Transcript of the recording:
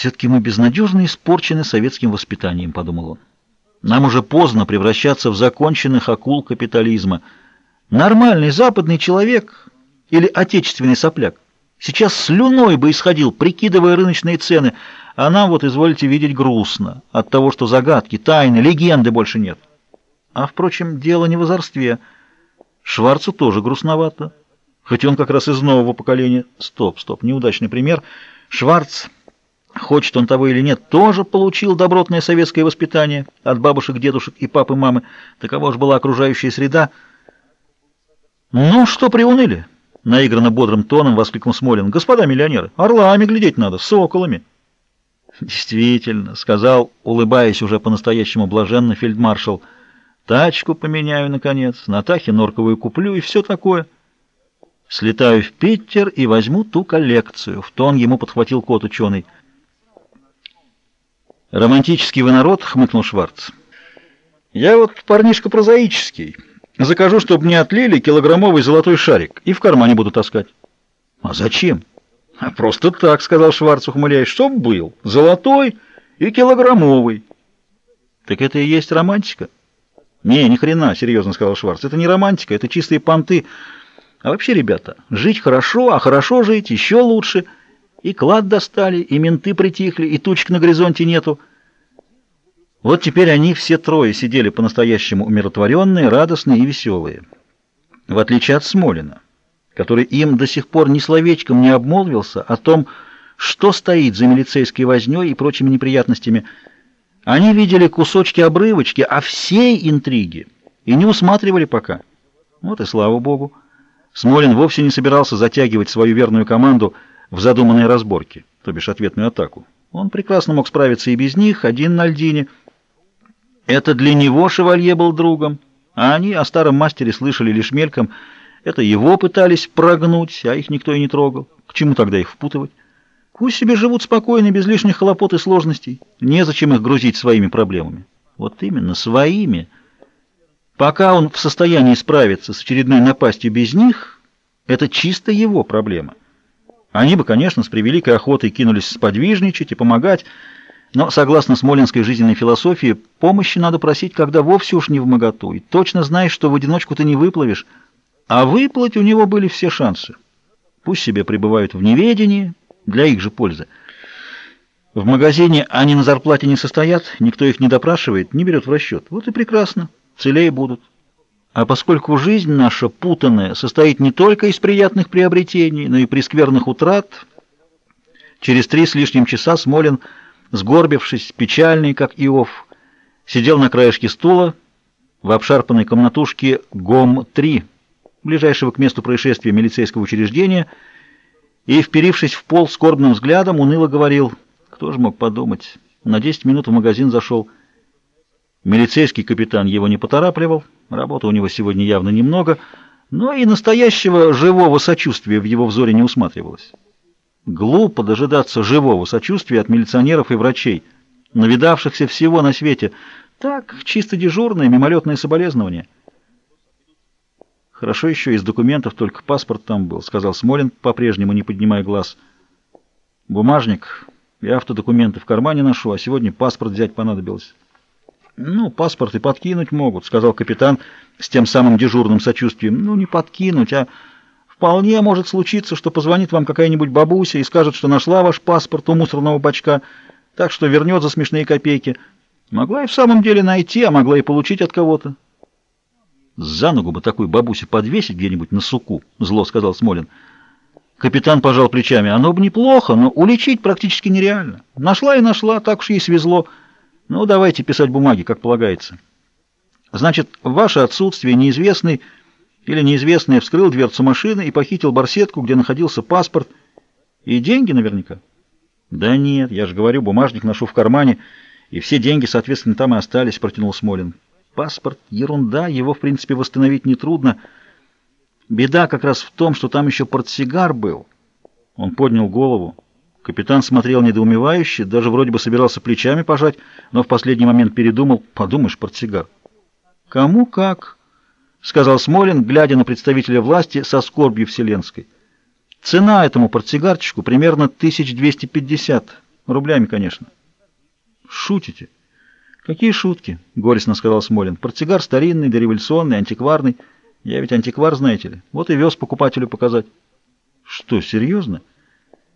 «Все-таки мы безнадежно испорчены советским воспитанием», — подумал он. «Нам уже поздно превращаться в законченных акул капитализма. Нормальный западный человек или отечественный сопляк сейчас слюной бы исходил, прикидывая рыночные цены, а нам, вот, изволите видеть, грустно от того, что загадки, тайны, легенды больше нет. А, впрочем, дело не в озорстве. Шварцу тоже грустновато, хоть он как раз из нового поколения. Стоп, стоп, неудачный пример. Шварц... Хочет он того или нет, тоже получил добротное советское воспитание от бабушек, дедушек и папы, мамы. Такова же была окружающая среда. «Ну, что приуныли?» — наигранно бодрым тоном воскликнул Смолин. «Господа миллионеры, орлами глядеть надо, соколами». «Действительно», — сказал, улыбаясь уже по-настоящему блаженно фельдмаршал. «Тачку поменяю, наконец, Натахе норковую куплю и все такое». «Слетаю в Питер и возьму ту коллекцию», — в тон ему подхватил кот ученый. «Романтический вы народ», — хмыкнул Шварц. «Я вот парнишка прозаический. Закажу, чтобы мне отлили килограммовый золотой шарик и в кармане буду таскать». «А зачем?» «А просто так», — сказал Шварц, ухмыляясь, — «чтоб был. Золотой и килограммовый». «Так это и есть романтика?» «Не, ни хрена», — серьезно сказал Шварц. «Это не романтика, это чистые понты. А вообще, ребята, жить хорошо, а хорошо жить еще лучше». И клад достали, и менты притихли, и тучек на горизонте нету. Вот теперь они все трое сидели по-настоящему умиротворенные, радостные и веселые. В отличие от Смолина, который им до сих пор ни словечком не обмолвился о том, что стоит за милицейской вознёй и прочими неприятностями. Они видели кусочки обрывочки, а всей интриги и не усматривали пока. Вот и слава богу. Смолин вовсе не собирался затягивать свою верную команду – в задуманной разборке, то бишь ответную атаку. Он прекрасно мог справиться и без них, один на льдине. Это для него шевалье был другом, а они о старом мастере слышали лишь мельком. Это его пытались прогнуть, а их никто и не трогал. К чему тогда их впутывать? Пусть себе живут спокойно, без лишних хлопот и сложностей. Незачем их грузить своими проблемами. Вот именно, своими. Пока он в состоянии справиться с очередной напастью без них, это чисто его проблема. Они бы, конечно, с превеликой охотой кинулись сподвижничать и помогать, но, согласно смолинской жизненной философии, помощи надо просить, когда вовсе уж не в моготу, и точно знаешь, что в одиночку ты не выплывешь, а выплыть у него были все шансы. Пусть себе пребывают в неведении, для их же пользы. В магазине они на зарплате не состоят, никто их не допрашивает, не берет в расчет. Вот и прекрасно, целее будут. А поскольку жизнь наша путанная состоит не только из приятных приобретений, но и прескверных утрат, через три с лишним часа Смолин, сгорбившись, печальный, как Иов, сидел на краешке стула в обшарпанной комнатушке ГОМ-3, ближайшего к месту происшествия милицейского учреждения, и, вперившись в пол скорбным взглядом, уныло говорил, кто же мог подумать, на 10 минут в магазин зашел. Милицейский капитан его не поторапливал, Работы у него сегодня явно немного, но и настоящего живого сочувствия в его взоре не усматривалось. Глупо дожидаться живого сочувствия от милиционеров и врачей, навидавшихся всего на свете. Так, чисто дежурное, мимолетное соболезнование. Хорошо еще из документов только паспорт там был, сказал Смолин, по-прежнему не поднимая глаз. Бумажник и автодокументы в кармане ношу, а сегодня паспорт взять понадобилось. «Ну, паспорт и подкинуть могут», — сказал капитан с тем самым дежурным сочувствием. «Ну, не подкинуть, а вполне может случиться, что позвонит вам какая-нибудь бабуся и скажет, что нашла ваш паспорт у мусорного бачка, так что вернет за смешные копейки. Могла и в самом деле найти, а могла и получить от кого-то». «За ногу бы такую бабусе подвесить где-нибудь на суку», — зло сказал Смолин. Капитан пожал плечами. «Оно бы неплохо, но уличить практически нереально. Нашла и нашла, так уж ей свезло». Ну, давайте писать бумаги, как полагается. Значит, ваше отсутствие неизвестный или неизвестный вскрыл дверцу машины и похитил барсетку, где находился паспорт. И деньги наверняка? Да нет, я же говорю, бумажник ношу в кармане, и все деньги, соответственно, там и остались, протянул Смолин. Паспорт — ерунда, его, в принципе, восстановить нетрудно. Беда как раз в том, что там еще портсигар был. Он поднял голову. Капитан смотрел недоумевающе, даже вроде бы собирался плечами пожать, но в последний момент передумал. Подумаешь, портсигар. «Кому как?» — сказал Смолин, глядя на представителя власти со скорбью вселенской. «Цена этому портсигарчику примерно 1250. Рублями, конечно. Шутите? Какие шутки? Горестно сказал Смолин. Портсигар старинный, дореволюционный, антикварный. Я ведь антиквар, знаете ли. Вот и вез покупателю показать. Что, серьезно?